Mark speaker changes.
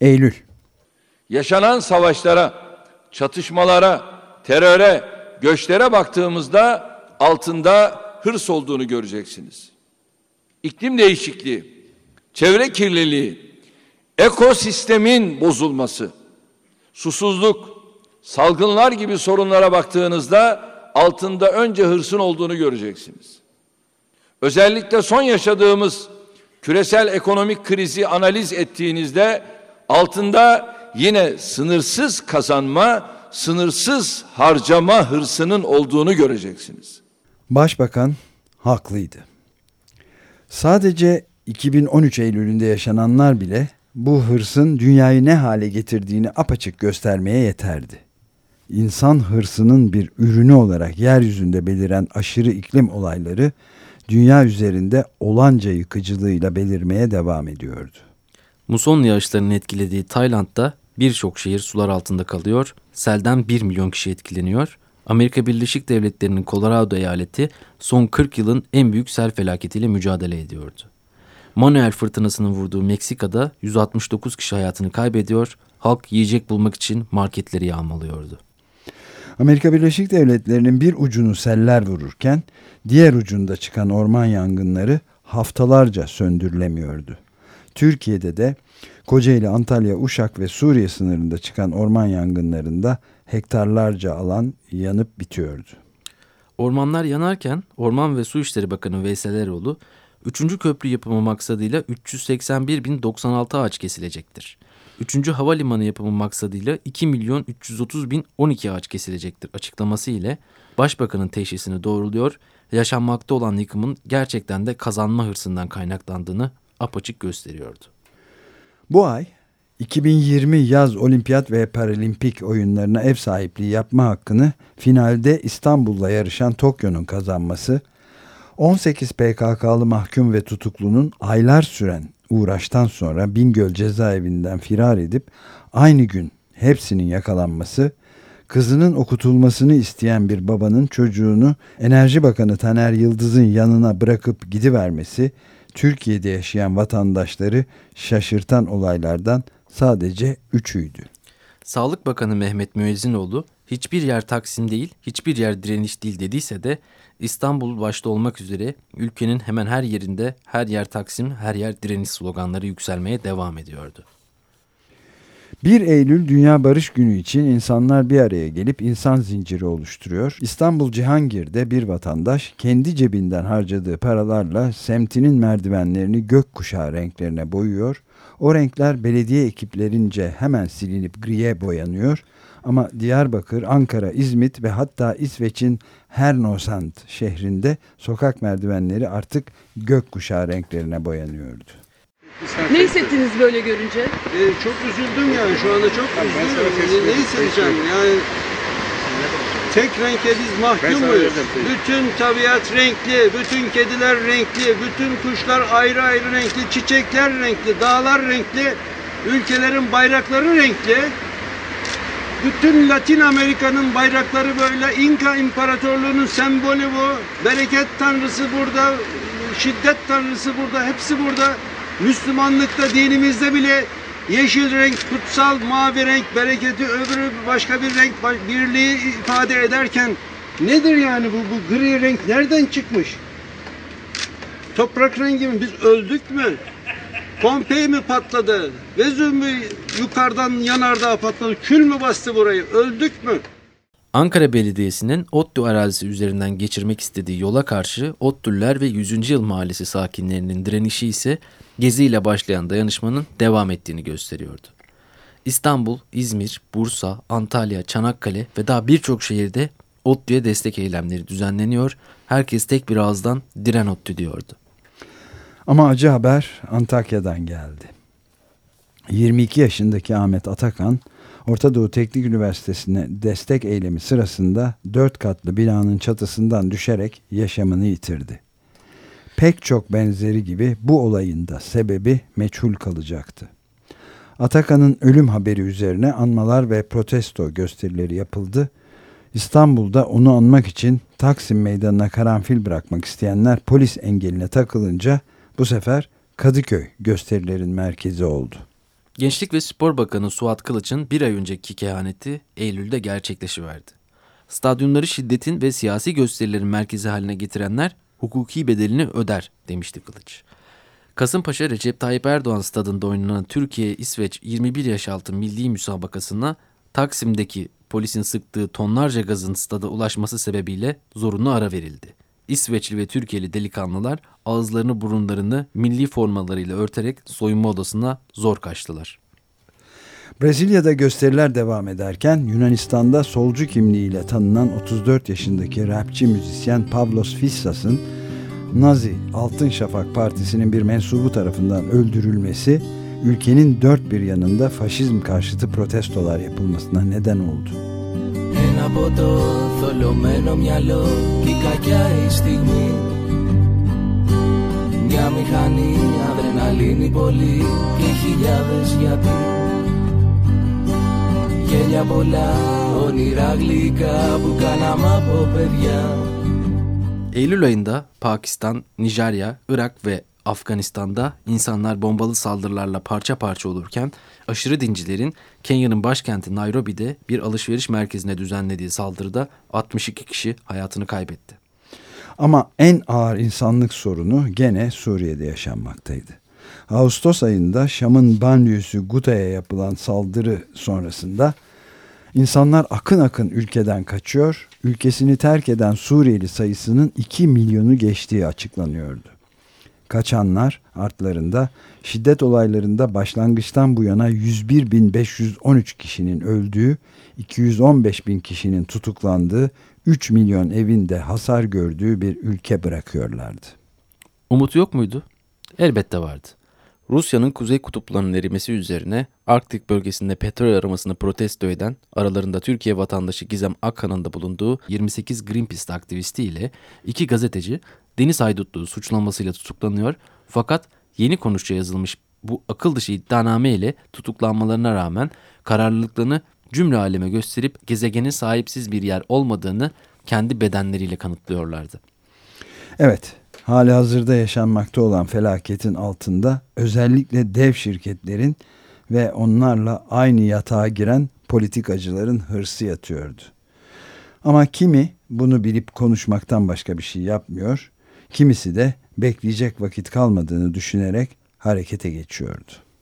Speaker 1: Eylül
Speaker 2: Yaşanan savaşlara, çatışmalara, teröre, göçlere baktığımızda altında hırs olduğunu göreceksiniz. İklim değişikliği, çevre kirliliği, ekosistemin bozulması, susuzluk, salgınlar gibi sorunlara baktığınızda altında önce hırsın olduğunu göreceksiniz. Özellikle son yaşadığımız küresel ekonomik krizi analiz ettiğinizde altında yine sınırsız kazanma, sınırsız harcama hırsının olduğunu göreceksiniz.
Speaker 1: Başbakan haklıydı. Sadece 2013 Eylül'ünde yaşananlar bile bu hırsın dünyayı ne hale getirdiğini apaçık göstermeye yeterdi. İnsan hırsının bir ürünü olarak yeryüzünde beliren aşırı iklim olayları dünya üzerinde olanca yıkıcılığıyla belirmeye devam ediyordu.
Speaker 3: Muson yağışlarının etkilediği Tayland'da birçok şehir sular altında kalıyor, selden 1 milyon kişi etkileniyor. Amerika Birleşik Devletleri'nin Colorado eyaleti son 40 yılın en büyük sel felaketiyle mücadele ediyordu. Manuel fırtınasının vurduğu Meksika'da 169 kişi hayatını kaybediyor, halk yiyecek bulmak için marketleri yağmalıyordu.
Speaker 1: Amerika Birleşik Devletleri'nin bir ucunu seller vururken diğer ucunda çıkan orman yangınları haftalarca söndürülemiyordu. Türkiye'de de Kocaeli, Antalya, Uşak ve Suriye sınırında çıkan orman yangınlarında hektarlarca alan yanıp bitiyordu.
Speaker 3: Ormanlar yanarken Orman ve Su İşleri Bakanı Veysel Eroğlu, 3. köprü yapımı maksadıyla 381.096 ağaç kesilecektir. 3. havalimanı yapımı maksadıyla 2 milyon 330 bin 12 ağaç kesilecektir açıklaması ile Başbakanın teşhisini doğruluyor, yaşanmakta olan yıkımın gerçekten de kazanma hırsından kaynaklandığını apaçık gösteriyordu.
Speaker 1: Bu ay 2020 yaz olimpiyat ve paralimpik oyunlarına ev sahipliği yapma hakkını finalde İstanbul'la yarışan Tokyo'nun kazanması, 18 PKK'lı mahkum ve tutuklunun aylar süren uğraştan sonra Bingöl cezaevinden firar edip aynı gün hepsinin yakalanması, kızının okutulmasını isteyen bir babanın çocuğunu Enerji Bakanı Taner Yıldız'ın yanına bırakıp gidivermesi, Türkiye'de yaşayan vatandaşları şaşırtan olaylardan sadece üçüydü.
Speaker 3: Sağlık Bakanı Mehmet Müezzinoğlu hiçbir yer Taksim değil, hiçbir yer direniş değil dediyse de İstanbul başta olmak üzere ülkenin hemen her yerinde her yer Taksim, her yer direniş sloganları yükselmeye devam ediyordu.
Speaker 1: 1 Eylül Dünya Barış Günü için insanlar bir araya gelip insan zinciri oluşturuyor. İstanbul Cihangir'de bir vatandaş kendi cebinden harcadığı paralarla semtinin merdivenlerini gökkuşağı renklerine boyuyor. O renkler belediye ekiplerince hemen silinip griye boyanıyor. Ama Diyarbakır, Ankara, İzmit ve hatta İsveç'in Hernosand şehrinde sokak merdivenleri artık gökkuşağı renklerine boyanıyordu.
Speaker 4: Ne hissettiniz böyle görünce?
Speaker 5: Ee, çok üzüldüm yani şu anda çok üzüldüm. Ne, ne hissedeceğim yani tek renke biz mahkum muyuz? Bütün tabiat renkli, bütün kediler renkli, bütün kuşlar ayrı ayrı renkli, çiçekler renkli, dağlar renkli, ülkelerin bayrakları renkli. Bütün Latin Amerika'nın bayrakları böyle İnka İmparatorluğu'nun sembolü bu. Bereket tanrısı burada, şiddet tanrısı burada, hepsi burada. Müslümanlıkta dinimizde bile yeşil renk kutsal, mavi renk bereketi, öbürü başka bir renk birliği ifade ederken nedir yani bu, bu gri renk nereden çıkmış? Toprak rengi mi? Biz öldük mü? Pompei mi patladı? Vezüv mü yukarıdan yanardağ patladı? Kül mü bastı burayı? Öldük mü?
Speaker 3: Ankara Belediyesi'nin ODTÜ arazisi üzerinden geçirmek istediği yola karşı ODTÜ'lüler ve 100. Yıl Mahallesi sakinlerinin direnişi ise Gezi ile başlayan dayanışmanın devam ettiğini gösteriyordu. İstanbul, İzmir, Bursa, Antalya, Çanakkale ve daha birçok şehirde ODTÜ'ye destek eylemleri düzenleniyor. Herkes tek bir ağızdan diren ODTÜ diyordu.
Speaker 1: Ama acı haber Antakya'dan geldi. 22 yaşındaki Ahmet Atakan, Orta Doğu Teknik Üniversitesi'ne destek eylemi sırasında 4 katlı binanın çatısından düşerek yaşamını yitirdi. Pek çok benzeri gibi bu olayın da sebebi meçhul kalacaktı. Atakan'ın ölüm haberi üzerine anmalar ve protesto gösterileri yapıldı. İstanbul'da onu anmak için Taksim Meydanı'na karanfil bırakmak isteyenler polis engeline takılınca bu sefer Kadıköy gösterilerin merkezi oldu.
Speaker 3: Gençlik ve Spor Bakanı Suat Kılıç'ın bir ay önceki kehaneti Eylül'de gerçekleşiverdi. Stadyumları şiddetin ve siyasi gösterilerin merkezi haline getirenler hukuki bedelini öder demişti Kılıç. Kasımpaşa Recep Tayyip Erdoğan stadında oynanan Türkiye-İsveç 21 yaş altı milli müsabakasına Taksim'deki polisin sıktığı tonlarca gazın stada ulaşması sebebiyle zorunlu ara verildi. İsveçli ve Türkiye'li delikanlılar ağızlarını burunlarını milli formalarıyla örterek soyunma odasına zor kaçtılar.
Speaker 1: Brezilya'da gösteriler devam ederken Yunanistan'da solcu kimliğiyle tanınan 34 yaşındaki rapçi müzisyen Pavlos Fissas'ın Nazi Altın Şafak Partisi'nin bir mensubu tarafından öldürülmesi ülkenin dört bir yanında faşizm karşıtı protestolar yapılmasına neden oldu Ένα από το θολωμένο μυαλό και η κακιά η στιγμή Μια μηχανή, αδρεναλίνη πολύ και χιλιάδες γιατί Γέλια πολλά, όνειρα γλυκά που κάναμε από παιδιά Eylül ayında Pakistan, Nijerya, Irak ve Afganistan'da insanlar bombalı saldırılarla parça parça olurken aşırı dincilerin Kenya'nın başkenti Nairobi'de bir alışveriş merkezine düzenlediği saldırıda 62 kişi hayatını kaybetti. Ama en ağır insanlık sorunu gene Suriye'de yaşanmaktaydı. Ağustos ayında Şam'ın banliyösü Guta'ya yapılan saldırı sonrasında insanlar akın akın ülkeden kaçıyor, ülkesini terk eden Suriyeli sayısının 2 milyonu geçtiği açıklanıyordu. Kaçanlar artlarında şiddet olaylarında başlangıçtan bu yana 101.513 kişinin öldüğü, 215 bin kişinin tutuklandığı, 3 milyon evinde hasar gördüğü bir ülke bırakıyorlardı.
Speaker 3: Umut yok muydu? Elbette vardı. Rusya'nın kuzey kutuplarının erimesi üzerine Arktik bölgesinde petrol aramasını protesto eden aralarında Türkiye vatandaşı Gizem Akkan'ın da bulunduğu 28 Greenpeace aktivisti ile iki gazeteci deniz haydutluğu suçlamasıyla tutuklanıyor fakat yeni konuşça yazılmış bu akıl dışı iddianame ile tutuklanmalarına rağmen kararlılıklarını cümle aleme gösterip gezegenin sahipsiz bir yer olmadığını kendi bedenleriyle kanıtlıyorlardı.
Speaker 1: Evet, hali hazırda yaşanmakta olan felaketin altında özellikle dev şirketlerin ve onlarla aynı yatağa giren politikacıların hırsı yatıyordu. Ama kimi bunu bilip konuşmaktan başka bir şey yapmıyor, kimisi de bekleyecek vakit kalmadığını düşünerek harekete geçiyordu.